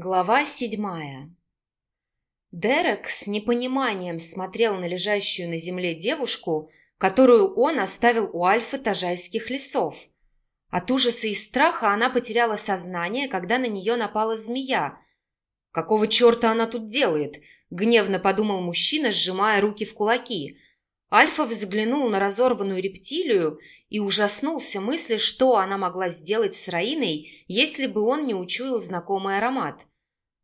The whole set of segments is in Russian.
Глава седьмая Дерек с непониманием смотрел на лежащую на земле девушку, которую он оставил у Альфы Тажайских лесов. От ужаса и страха она потеряла сознание, когда на нее напала змея. «Какого черта она тут делает?» – гневно подумал мужчина, сжимая руки в кулаки. Альфа взглянул на разорванную рептилию и ужаснулся мысли, что она могла сделать с Раиной, если бы он не учуял знакомый аромат.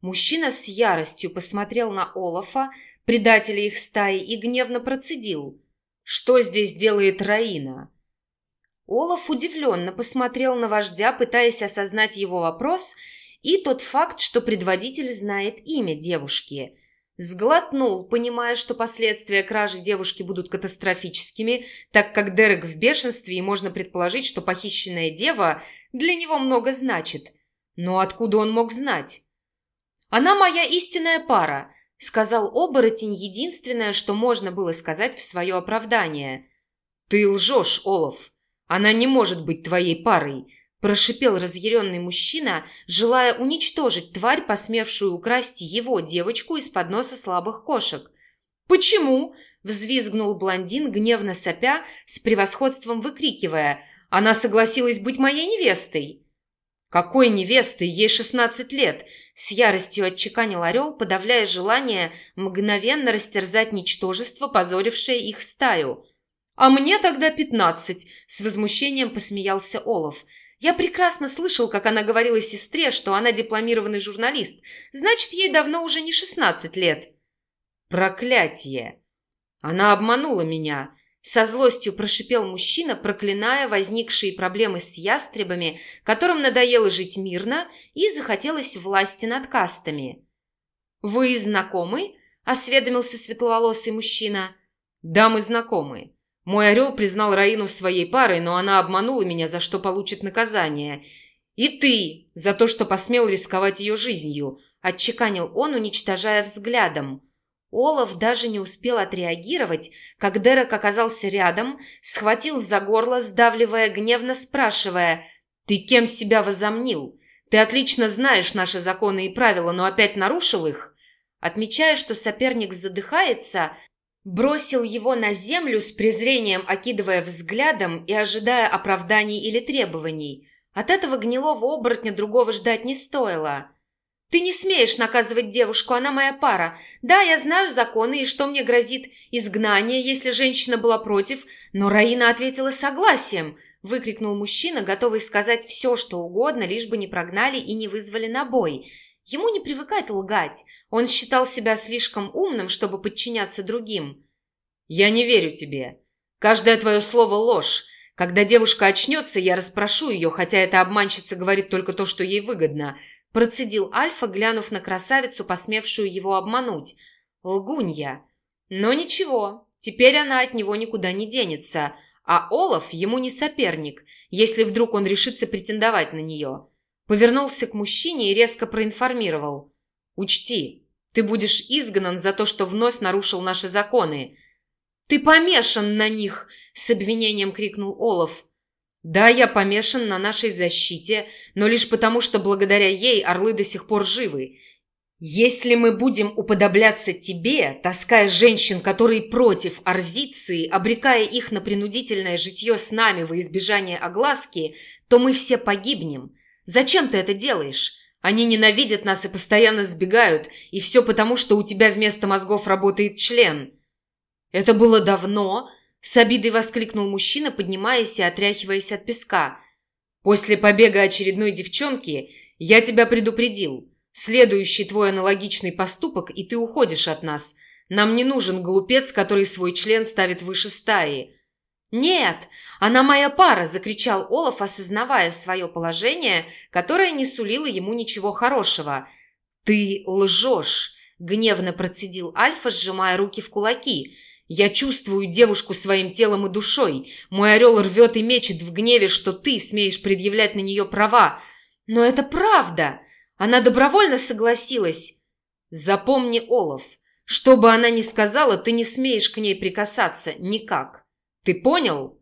Мужчина с яростью посмотрел на Олафа, предателя их стаи, и гневно процедил. «Что здесь делает Раина?» Олаф удивленно посмотрел на вождя, пытаясь осознать его вопрос и тот факт, что предводитель знает имя девушки – Сглотнул, понимая, что последствия кражи девушки будут катастрофическими, так как Дерек в бешенстве, и можно предположить, что похищенная дева для него много значит. Но откуда он мог знать? «Она моя истинная пара», — сказал оборотень единственное, что можно было сказать в свое оправдание. «Ты лжешь, Олаф. Она не может быть твоей парой прошипел разъяренный мужчина, желая уничтожить тварь, посмевшую украсть его девочку из-под носа слабых кошек. «Почему?» – взвизгнул блондин, гневно сопя, с превосходством выкрикивая. «Она согласилась быть моей невестой!» «Какой невестой? Ей шестнадцать лет!» С яростью отчеканил орел, подавляя желание мгновенно растерзать ничтожество, позорившее их стаю. «А мне тогда пятнадцать!» – с возмущением посмеялся Олаф – я прекрасно слышал, как она говорила сестре, что она дипломированный журналист. Значит, ей давно уже не 16 лет. Проклятие! Она обманула меня. Со злостью прошипел мужчина, проклиная возникшие проблемы с ястребами, которым надоело жить мирно и захотелось власти над кастами. «Вы знакомы?» – осведомился светловолосый мужчина. «Да, мы знакомы. Мой орел признал Раину своей парой, но она обманула меня, за что получит наказание. И ты за то, что посмел рисковать ее жизнью, отчеканил он, уничтожая взглядом. Олаф даже не успел отреагировать, как Дерек оказался рядом, схватил за горло, сдавливая, гневно спрашивая, «Ты кем себя возомнил? Ты отлично знаешь наши законы и правила, но опять нарушил их?» Отмечая, что соперник задыхается, Бросил его на землю с презрением, окидывая взглядом и ожидая оправданий или требований. От этого гнилого оборотня другого ждать не стоило. «Ты не смеешь наказывать девушку, она моя пара. Да, я знаю законы и что мне грозит изгнание, если женщина была против, но Раина ответила согласием», – выкрикнул мужчина, готовый сказать все, что угодно, лишь бы не прогнали и не вызвали на бой – Ему не привыкать лгать. Он считал себя слишком умным, чтобы подчиняться другим. «Я не верю тебе. Каждое твое слово – ложь. Когда девушка очнется, я расспрошу ее, хотя эта обманщица говорит только то, что ей выгодно», – процедил Альфа, глянув на красавицу, посмевшую его обмануть. «Лгунья. Но ничего, теперь она от него никуда не денется, а Олаф ему не соперник, если вдруг он решится претендовать на нее». Повернулся к мужчине и резко проинформировал. «Учти, ты будешь изгнан за то, что вновь нарушил наши законы». «Ты помешан на них!» – с обвинением крикнул Олаф. «Да, я помешан на нашей защите, но лишь потому, что благодаря ей орлы до сих пор живы. Если мы будем уподобляться тебе, таская женщин, которые против орзиции, обрекая их на принудительное житье с нами во избежание огласки, то мы все погибнем. Зачем ты это делаешь? Они ненавидят нас и постоянно сбегают, и все потому, что у тебя вместо мозгов работает член». «Это было давно!» – с обидой воскликнул мужчина, поднимаясь и отряхиваясь от песка. «После побега очередной девчонки я тебя предупредил. Следующий твой аналогичный поступок, и ты уходишь от нас. Нам не нужен глупец, который свой член ставит выше стаи. «Нет, она моя пара!» – закричал Олаф, осознавая свое положение, которое не сулило ему ничего хорошего. «Ты лжешь!» – гневно процедил Альфа, сжимая руки в кулаки. «Я чувствую девушку своим телом и душой. Мой орел рвет и мечет в гневе, что ты смеешь предъявлять на нее права. Но это правда! Она добровольно согласилась!» «Запомни, Олаф, что бы она ни сказала, ты не смеешь к ней прикасаться никак!» Ты понял?»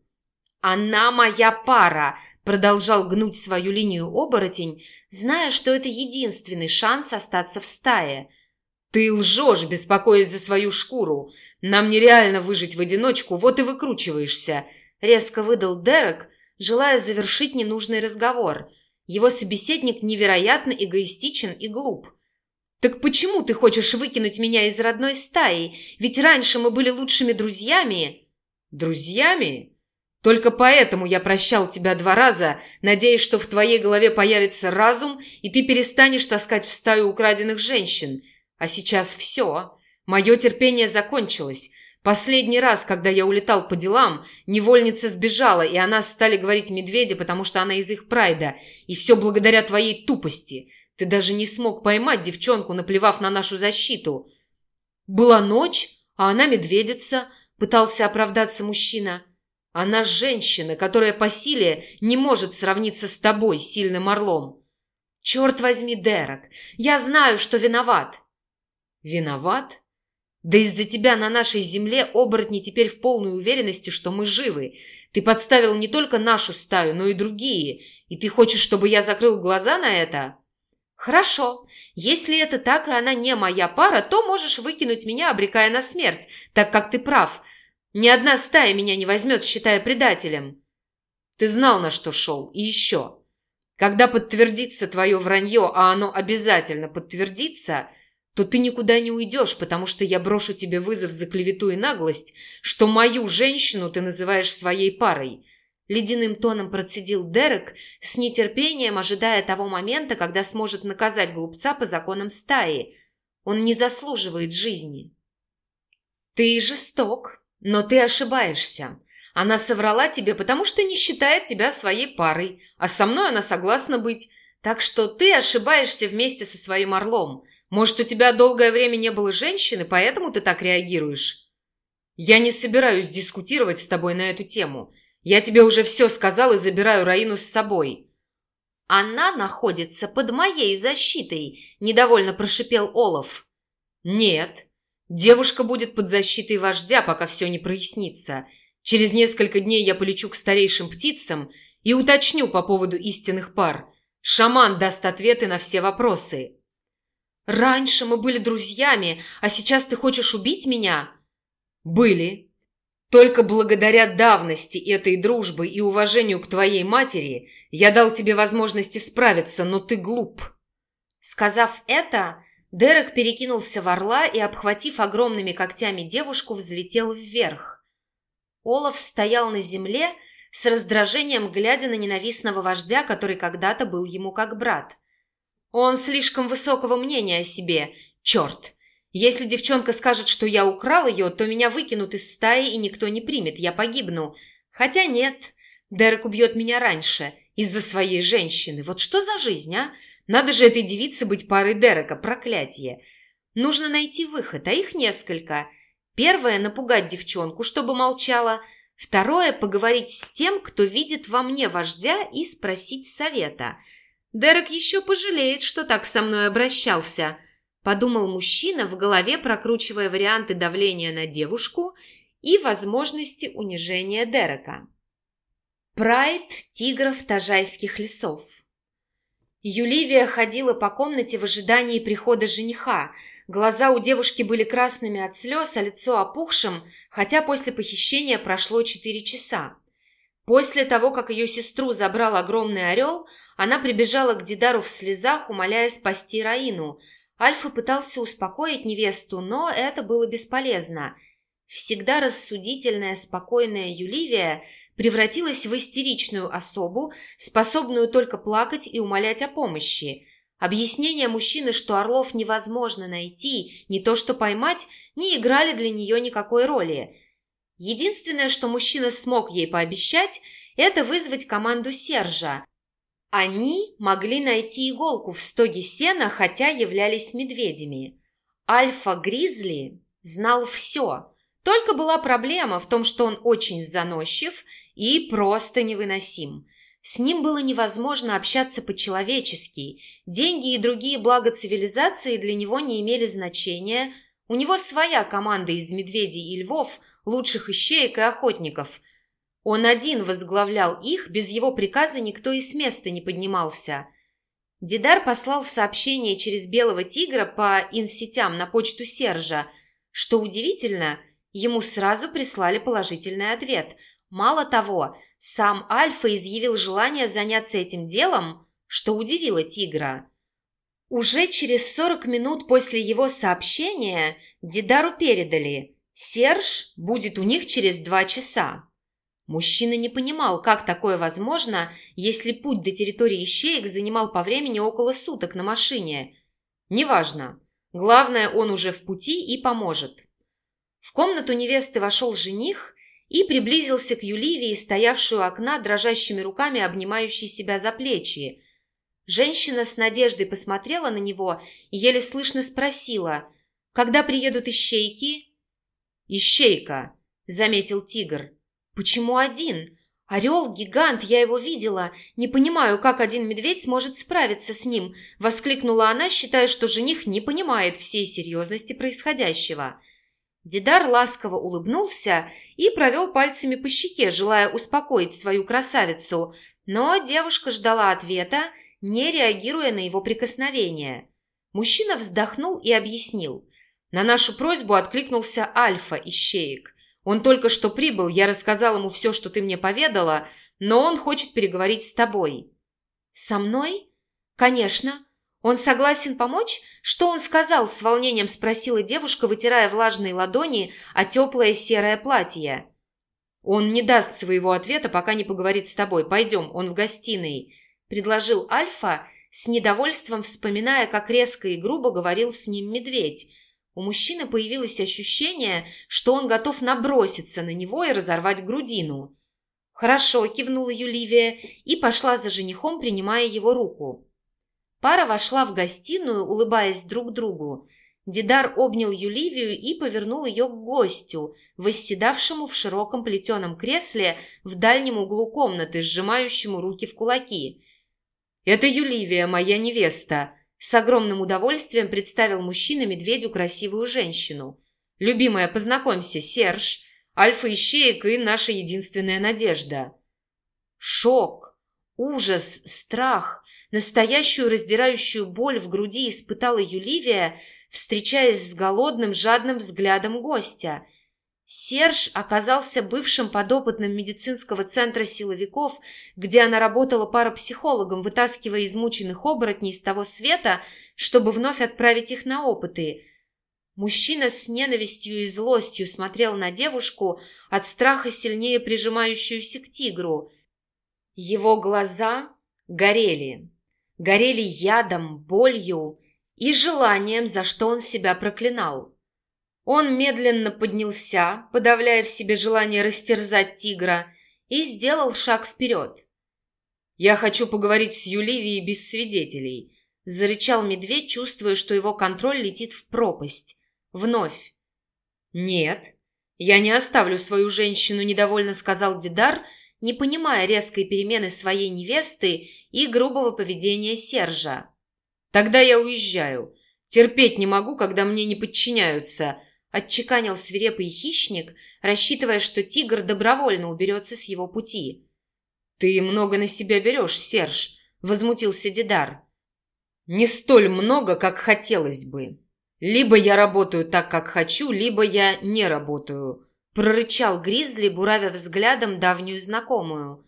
«Она моя пара!» – продолжал гнуть свою линию оборотень, зная, что это единственный шанс остаться в стае. «Ты лжешь, беспокоясь за свою шкуру. Нам нереально выжить в одиночку, вот и выкручиваешься», – резко выдал Дерек, желая завершить ненужный разговор. Его собеседник невероятно эгоистичен и глуп. «Так почему ты хочешь выкинуть меня из родной стаи? Ведь раньше мы были лучшими друзьями». «Друзьями?» Только поэтому я прощал тебя два раза, надеясь, что в твоей голове появится разум, и ты перестанешь таскать в стаю украденных женщин. А сейчас все. Мое терпение закончилось. Последний раз, когда я улетал по делам, невольница сбежала, и она стали говорить медведя, потому что она из их прайда. И все благодаря твоей тупости. Ты даже не смог поймать девчонку, наплевав на нашу защиту. Была ночь, а она медведица, пытался оправдаться мужчина. Она женщина, которая по силе не может сравниться с тобой, сильным орлом. Черт возьми, Дерек, я знаю, что виноват. Виноват? Да из-за тебя на нашей земле оборотни теперь в полной уверенности, что мы живы. Ты подставил не только нашу стаю, но и другие. И ты хочешь, чтобы я закрыл глаза на это? Хорошо. Если это так, и она не моя пара, то можешь выкинуть меня, обрекая на смерть, так как ты прав. Ни одна стая меня не возьмет, считая предателем. Ты знал, на что шел. И еще. Когда подтвердится твое вранье, а оно обязательно подтвердится, то ты никуда не уйдешь, потому что я брошу тебе вызов за клевету и наглость, что мою женщину ты называешь своей парой. Ледяным тоном процедил Дерек, с нетерпением ожидая того момента, когда сможет наказать глупца по законам стаи. Он не заслуживает жизни. «Ты жесток», но ты ошибаешься. Она соврала тебе, потому что не считает тебя своей парой, а со мной она согласна быть. Так что ты ошибаешься вместе со своим орлом. Может, у тебя долгое время не было женщины, поэтому ты так реагируешь? Я не собираюсь дискутировать с тобой на эту тему. Я тебе уже все сказал и забираю Раину с собой. Она находится под моей защитой, недовольно прошипел Олаф. Нет, Девушка будет под защитой вождя, пока все не прояснится. Через несколько дней я полечу к старейшим птицам и уточню по поводу истинных пар. Шаман даст ответы на все вопросы. «Раньше мы были друзьями, а сейчас ты хочешь убить меня?» «Были. Только благодаря давности этой дружбы и уважению к твоей матери я дал тебе возможность исправиться, но ты глуп». Сказав это, Дерек перекинулся в орла и, обхватив огромными когтями девушку, взлетел вверх. Олаф стоял на земле с раздражением, глядя на ненавистного вождя, который когда-то был ему как брат. Он слишком высокого мнения о себе. Черт! Если девчонка скажет, что я украл ее, то меня выкинут из стаи и никто не примет, я погибну. Хотя нет, Дерек убьет меня раньше, из-за своей женщины. Вот что за жизнь, а? Надо же этой девице быть парой Дерека, проклятие. Нужно найти выход, а их несколько. Первое – напугать девчонку, чтобы молчала. Второе – поговорить с тем, кто видит во мне вождя, и спросить совета. Дерек еще пожалеет, что так со мной обращался. Подумал мужчина, в голове прокручивая варианты давления на девушку и возможности унижения Дерека. Прайд тигров Тажайских лесов Юливия ходила по комнате в ожидании прихода жениха. Глаза у девушки были красными от слез, а лицо опухшим, хотя после похищения прошло четыре часа. После того, как ее сестру забрал огромный орел, она прибежала к Дидару в слезах, умоляя спасти Раину. Альфа пытался успокоить невесту, но это было бесполезно. Всегда рассудительная, спокойная Юливия – превратилась в истеричную особу, способную только плакать и умолять о помощи. Объяснения мужчины, что Орлов невозможно найти, не то что поймать, не играли для нее никакой роли. Единственное, что мужчина смог ей пообещать, это вызвать команду Сержа. Они могли найти иголку в стоге сена, хотя являлись медведями. Альфа-гризли знал все – только была проблема в том, что он очень заносчив и просто невыносим. С ним было невозможно общаться по-человечески. Деньги и другие блага цивилизации для него не имели значения. У него своя команда из медведей и львов, лучших ищеек и охотников. Он один возглавлял их, без его приказа никто и с места не поднимался. Дидар послал сообщение через Белого Тигра по инсетям на почту Сержа. Что удивительно, ему сразу прислали положительный ответ. Мало того, сам Альфа изъявил желание заняться этим делом, что удивило Тигра. Уже через 40 минут после его сообщения Дидару передали «Серж будет у них через два часа». Мужчина не понимал, как такое возможно, если путь до территории ищеек занимал по времени около суток на машине. Неважно. Главное, он уже в пути и поможет. В комнату невесты вошел жених и приблизился к Юливии, стоявшую у окна, дрожащими руками обнимающей себя за плечи, Женщина с надеждой посмотрела на него и еле слышно спросила, «Когда приедут ищейки?» «Ищейка», — заметил тигр. «Почему один? Орел — гигант, я его видела. Не понимаю, как один медведь сможет справиться с ним», — воскликнула она, считая, что жених не понимает всей серьезности происходящего. Дидар ласково улыбнулся и провел пальцами по щеке, желая успокоить свою красавицу, но девушка ждала ответа, не реагируя на его прикосновение. Мужчина вздохнул и объяснил. На нашу просьбу откликнулся Альфа Ищеек. Он только что прибыл, я рассказал ему все, что ты мне поведала, но он хочет переговорить с тобой. Со мной? Конечно. Он согласен помочь? Что он сказал? С волнением спросила девушка, вытирая влажные ладони о теплое серое платье. Он не даст своего ответа, пока не поговорит с тобой. Пойдем, он в гостиной предложил Альфа, с недовольством вспоминая, как резко и грубо говорил с ним медведь. У мужчины появилось ощущение, что он готов наброситься на него и разорвать грудину. «Хорошо», – кивнула Юливия и пошла за женихом, принимая его руку. Пара вошла в гостиную, улыбаясь друг другу. Дидар обнял Юливию и повернул ее к гостю, восседавшему в широком плетеном кресле в дальнем углу комнаты, сжимающему руки в кулаки. «Это Юливия, моя невеста», – с огромным удовольствием представил мужчина медведю красивую женщину. «Любимая, познакомься, Серж, альфа-ищеек и наша единственная надежда». Шок, ужас, страх, настоящую раздирающую боль в груди испытала Юливия, встречаясь с голодным, жадным взглядом гостя – Серж оказался бывшим подопытным медицинского центра силовиков, где она работала парапсихологом, вытаскивая измученных оборотней с того света, чтобы вновь отправить их на опыты. Мужчина с ненавистью и злостью смотрел на девушку, от страха сильнее прижимающуюся к тигру. Его глаза горели. Горели ядом, болью и желанием, за что он себя проклинал. Он медленно поднялся, подавляя в себе желание растерзать тигра, и сделал шаг вперед. «Я хочу поговорить с Юливией без свидетелей», – зарычал медведь, чувствуя, что его контроль летит в пропасть. Вновь. «Нет, я не оставлю свою женщину», – недовольно сказал Дидар, не понимая резкой перемены своей невесты и грубого поведения Сержа. «Тогда я уезжаю. Терпеть не могу, когда мне не подчиняются», Отчеканил свирепый хищник, рассчитывая, что тигр добровольно уберется с его пути. «Ты много на себя берешь, Серж», — возмутился Дидар. «Не столь много, как хотелось бы. Либо я работаю так, как хочу, либо я не работаю», — прорычал Гризли, буравя взглядом давнюю знакомую.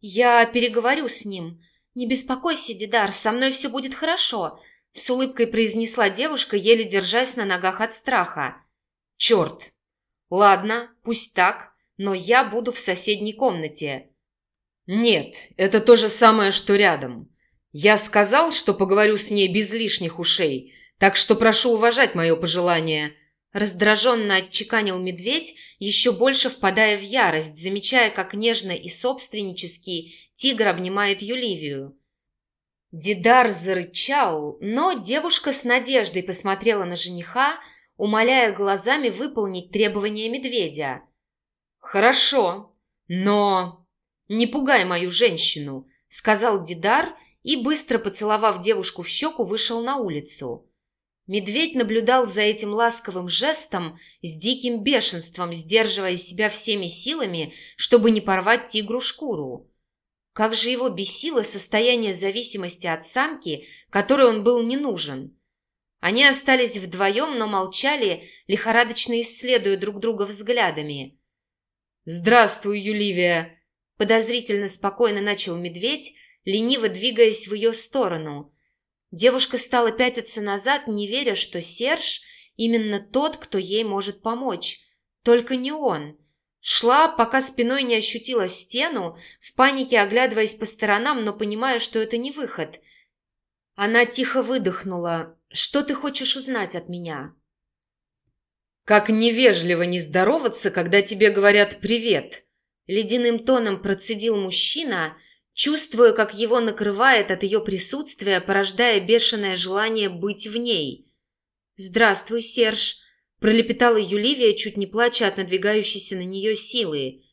«Я переговорю с ним. Не беспокойся, Дидар, со мной все будет хорошо», с улыбкой произнесла девушка, еле держась на ногах от страха. «Черт! Ладно, пусть так, но я буду в соседней комнате». «Нет, это то же самое, что рядом. Я сказал, что поговорю с ней без лишних ушей, так что прошу уважать мое пожелание». Раздраженно отчеканил медведь, еще больше впадая в ярость, замечая, как нежно и собственнически тигр обнимает Юливию. Дидар зарычал, но девушка с надеждой посмотрела на жениха, умоляя глазами выполнить требования медведя. «Хорошо, но не пугай мою женщину», — сказал Дидар и, быстро поцеловав девушку в щеку, вышел на улицу. Медведь наблюдал за этим ласковым жестом с диким бешенством, сдерживая себя всеми силами, чтобы не порвать тигру шкуру. Как же его бесило состояние зависимости от самки, которой он был не нужен. Они остались вдвоем, но молчали, лихорадочно исследуя друг друга взглядами. «Здравствуй, Юливия!» – подозрительно спокойно начал медведь, лениво двигаясь в ее сторону. Девушка стала пятиться назад, не веря, что Серж именно тот, кто ей может помочь. Только не он. Шла, пока спиной не ощутила стену, в панике оглядываясь по сторонам, но понимая, что это не выход. Она тихо выдохнула. «Что ты хочешь узнать от меня?» «Как невежливо не здороваться, когда тебе говорят «привет», — ледяным тоном процедил мужчина, чувствуя, как его накрывает от ее присутствия, порождая бешеное желание быть в ней. «Здравствуй, Серж», пролепетала Юливия, чуть не плача от надвигающейся на нее силы.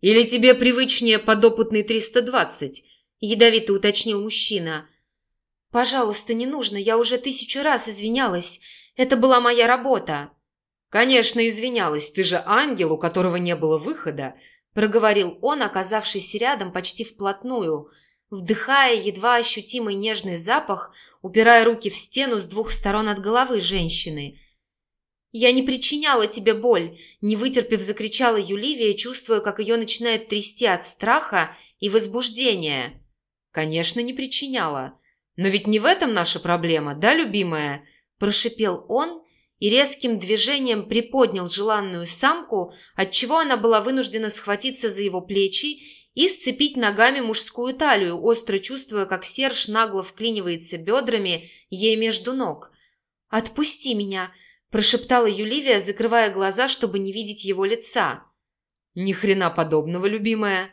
«Или тебе привычнее подопытный 320?» – ядовито уточнил мужчина. «Пожалуйста, не нужно, я уже тысячу раз извинялась. Это была моя работа». «Конечно, извинялась, ты же ангел, у которого не было выхода», – проговорил он, оказавшись рядом почти вплотную, вдыхая едва ощутимый нежный запах, упирая руки в стену с двух сторон от головы женщины – «Я не причиняла тебе боль!» Не вытерпев, закричала Юливия, чувствуя, как ее начинает трясти от страха и возбуждения. «Конечно, не причиняла. Но ведь не в этом наша проблема, да, любимая?» Прошипел он и резким движением приподнял желанную самку, отчего она была вынуждена схватиться за его плечи и сцепить ногами мужскую талию, остро чувствуя, как Серж нагло вклинивается бедрами ей между ног. «Отпусти меня!» Прошептала Юливия, закрывая глаза, чтобы не видеть его лица. Ни хрена подобного, любимая.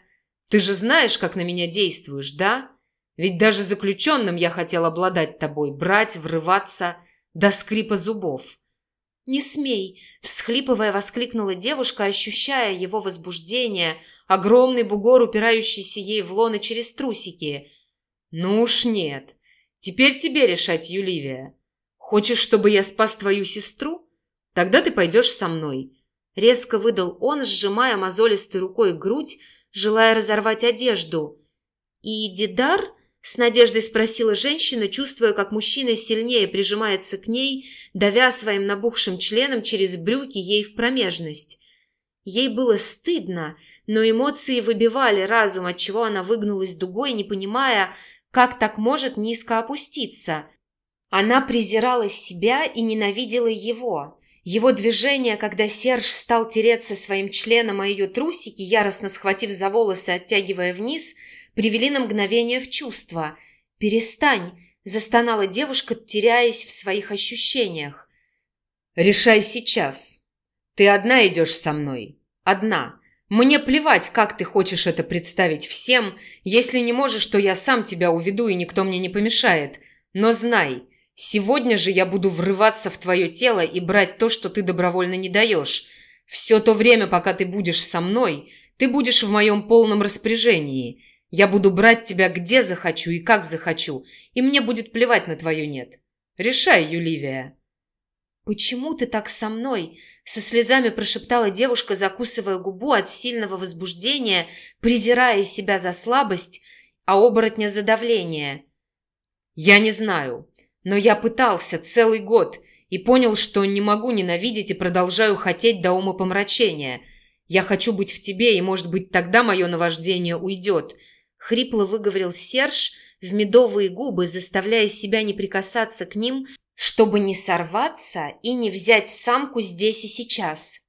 Ты же знаешь, как на меня действуешь, да? Ведь даже заключенным я хотел обладать тобой, брать, врываться до скрипа зубов. «Не смей!» – всхлипывая, воскликнула девушка, ощущая его возбуждение, огромный бугор, упирающийся ей в лоно через трусики. «Ну уж нет. Теперь тебе решать, Юливия. Хочешь, чтобы я спас твою сестру? Тогда ты пойдешь со мной». Резко выдал он, сжимая мозолистой рукой грудь, желая разорвать одежду. «И Дидар?» – с надеждой спросила женщина, чувствуя, как мужчина сильнее прижимается к ней, давя своим набухшим членом через брюки ей в промежность. Ей было стыдно, но эмоции выбивали разум, отчего она выгнулась дугой, не понимая, как так может низко опуститься. Она презирала себя и ненавидела его. Его движение, когда Серж стал тереться своим членом о ее трусики, яростно схватив за волосы, оттягивая вниз, привели на мгновение в чувство. «Перестань!» – застонала девушка, теряясь в своих ощущениях. «Решай сейчас. Ты одна идешь со мной. Одна. Мне плевать, как ты хочешь это представить всем. Если не можешь, то я сам тебя уведу, и никто мне не помешает. Но знай, Сегодня же я буду врываться в твое тело и брать то, что ты добровольно не даешь. Все то время, пока ты будешь со мной, ты будешь в моем полном распоряжении. Я буду брать тебя где захочу и как захочу, и мне будет плевать на твое «нет». Решай, Юливия». «Почему ты так со мной?» — со слезами прошептала девушка, закусывая губу от сильного возбуждения, презирая себя за слабость, а оборотня за давление. «Я не знаю. Но я пытался целый год и понял, что не могу ненавидеть и продолжаю хотеть до ума помрачения. Я хочу быть в тебе, и, может быть, тогда мое наваждение уйдет. Хрипло выговорил Серж в медовые губы, заставляя себя не прикасаться к ним, чтобы не сорваться и не взять самку здесь и сейчас.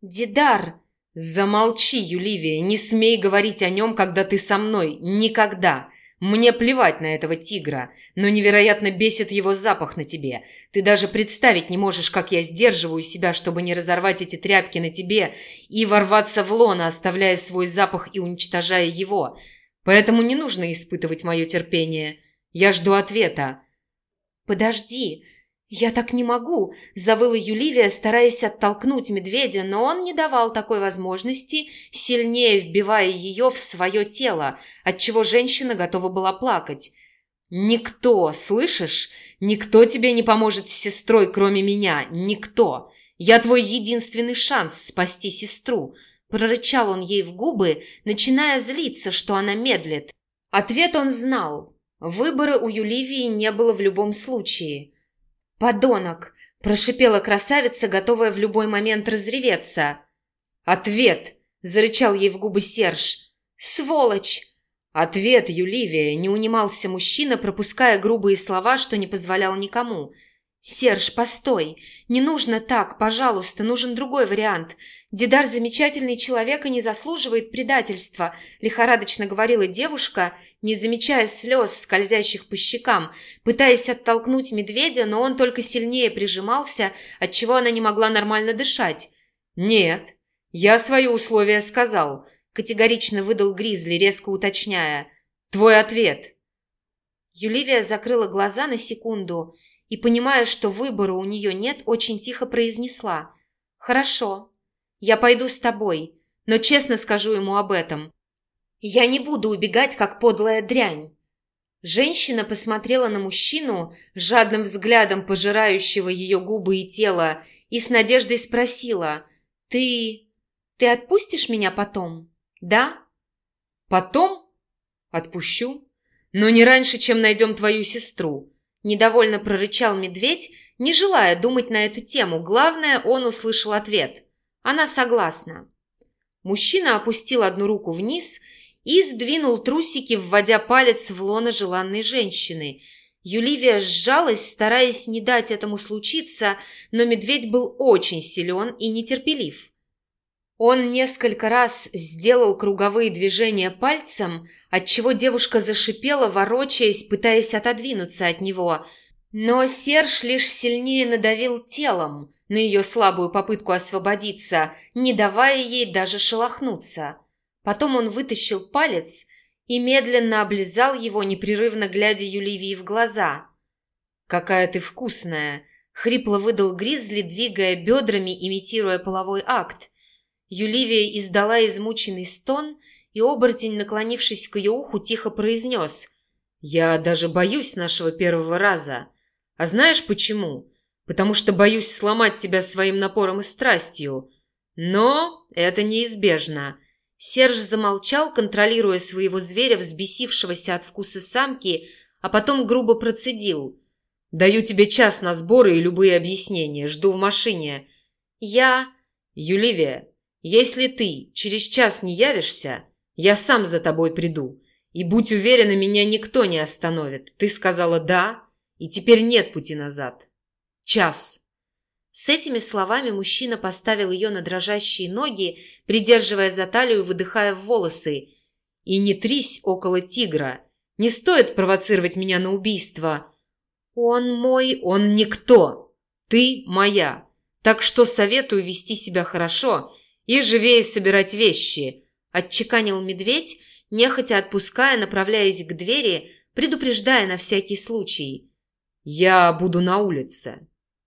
«Дидар!» «Замолчи, Юливия, не смей говорить о нем, когда ты со мной. Никогда. Мне плевать на этого тигра, но невероятно бесит его запах на тебе. Ты даже представить не можешь, как я сдерживаю себя, чтобы не разорвать эти тряпки на тебе и ворваться в лоно, оставляя свой запах и уничтожая его. Поэтому не нужно испытывать мое терпение. Я жду ответа». «Подожди», «Я так не могу!» – завыла Юливия, стараясь оттолкнуть медведя, но он не давал такой возможности, сильнее вбивая ее в свое тело, отчего женщина готова была плакать. Никто, слышишь? Никто тебе не поможет с сестрой, кроме меня. Никто. Я твой единственный шанс спасти сестру. Прорычал он ей в губы, начиная злиться, что она медлит. Ответ он знал. Выбора у Юливии не было в любом случае. «Подонок!» – прошипела красавица, готовая в любой момент разреветься. «Ответ!» – зарычал ей в губы Серж. «Сволочь!» «Ответ, Юливия!» – не унимался мужчина, пропуская грубые слова, что не позволял никому – «Серж, постой! Не нужно так, пожалуйста, нужен другой вариант. Дидар замечательный человек и не заслуживает предательства», – лихорадочно говорила девушка, не замечая слез, скользящих по щекам, пытаясь оттолкнуть медведя, но он только сильнее прижимался, отчего она не могла нормально дышать. «Нет, я свои условия сказал», – категорично выдал Гризли, резко уточняя. «Твой ответ». Юливия закрыла глаза на секунду – и, понимая, что выбора у нее нет, очень тихо произнесла. «Хорошо, я пойду с тобой, но честно скажу ему об этом. Я не буду убегать, как подлая дрянь». Женщина посмотрела на мужчину, жадным взглядом пожирающего ее губы и тело, и с надеждой спросила, «Ты... ты отпустишь меня потом, да?» «Потом? Отпущу. Но не раньше, чем найдем твою сестру. Недовольно прорычал медведь, не желая думать на эту тему. Главное, он услышал ответ. Она согласна. Мужчина опустил одну руку вниз и сдвинул трусики, вводя палец в лоно желанной женщины. Юливия сжалась, стараясь не дать этому случиться, но медведь был очень силен и нетерпелив. Он несколько раз сделал круговые движения пальцем, отчего девушка зашипела, ворочаясь, пытаясь отодвинуться от него. Но Серж лишь сильнее надавил телом на ее слабую попытку освободиться, не давая ей даже шелохнуться. Потом он вытащил палец и медленно облизал его, непрерывно глядя Юливии в глаза. «Какая ты вкусная!» — хрипло выдал Гризли, двигая бедрами, имитируя половой акт. Юливия издала измученный стон, и оборотень, наклонившись к ее уху, тихо произнес «Я даже боюсь нашего первого раза. А знаешь почему? Потому что боюсь сломать тебя своим напором и страстью. Но это неизбежно». Серж замолчал, контролируя своего зверя, взбесившегося от вкуса самки, а потом грубо процедил. «Даю тебе час на сборы и любые объяснения. Жду в машине». «Я...» «Юливия, если ты через час не явишься, я сам за тобой приду. И будь уверена, меня никто не остановит. Ты сказала «да», и теперь нет пути назад. Час. С этими словами мужчина поставил ее на дрожащие ноги, придерживая за талию, выдыхая в волосы. «И не трись около тигра. Не стоит провоцировать меня на убийство. Он мой, он никто. Ты моя. Так что советую вести себя хорошо «И живее собирать вещи!» – отчеканил медведь, нехотя отпуская, направляясь к двери, предупреждая на всякий случай. «Я буду на улице.